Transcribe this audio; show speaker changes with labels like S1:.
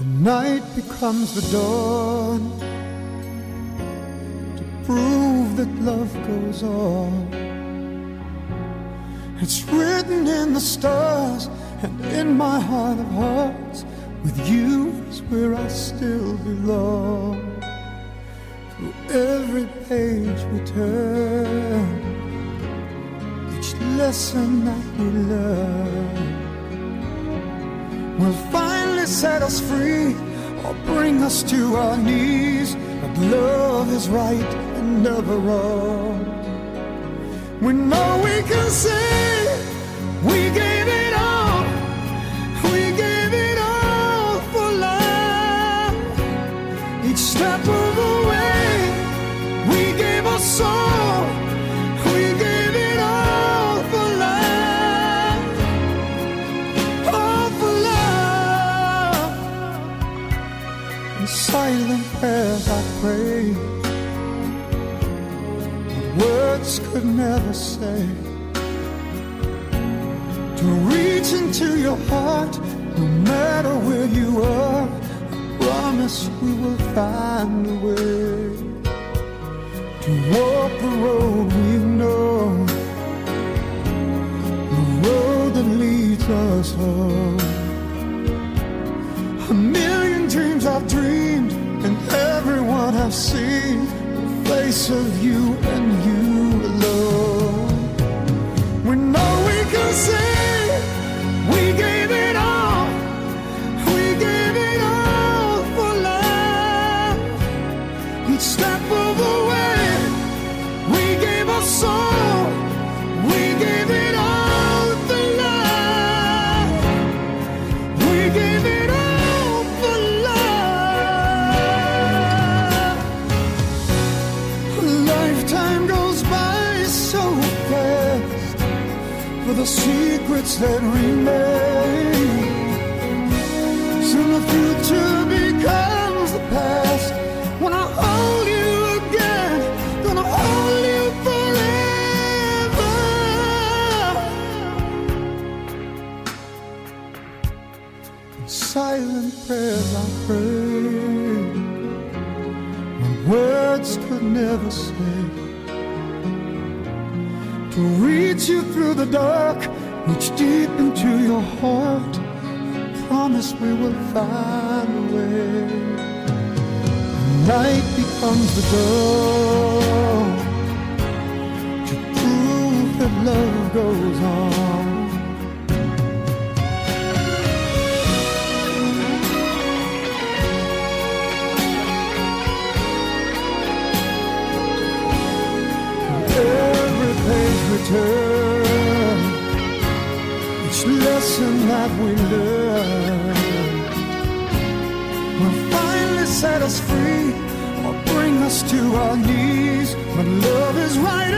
S1: The night becomes the dawn to prove that love goes on. It's written in the stars and in my heart of hearts. With you is where I still belong. Through every page we turn, each lesson that we learn will finally set us free or bring us to our knees. But love is right and never wrong. We know we can say we gave it In silent prayers I pray. Words could never say. To reach into your heart, no matter where you are, I promise we will find a way. To walk the road we know, face of you and you alone. We know we can say we gave it all. We gave it all for love. Each step the secrets that remain. Soon the future becomes the past. When I hold you again, gonna hold you forever. In silent prayers I pray my words could never say. To reach you through the dark, reach deep into your heart. Promise we will find a way. Night becomes the dawn each lesson that we learn will finally set us free or bring us to our knees. But love is right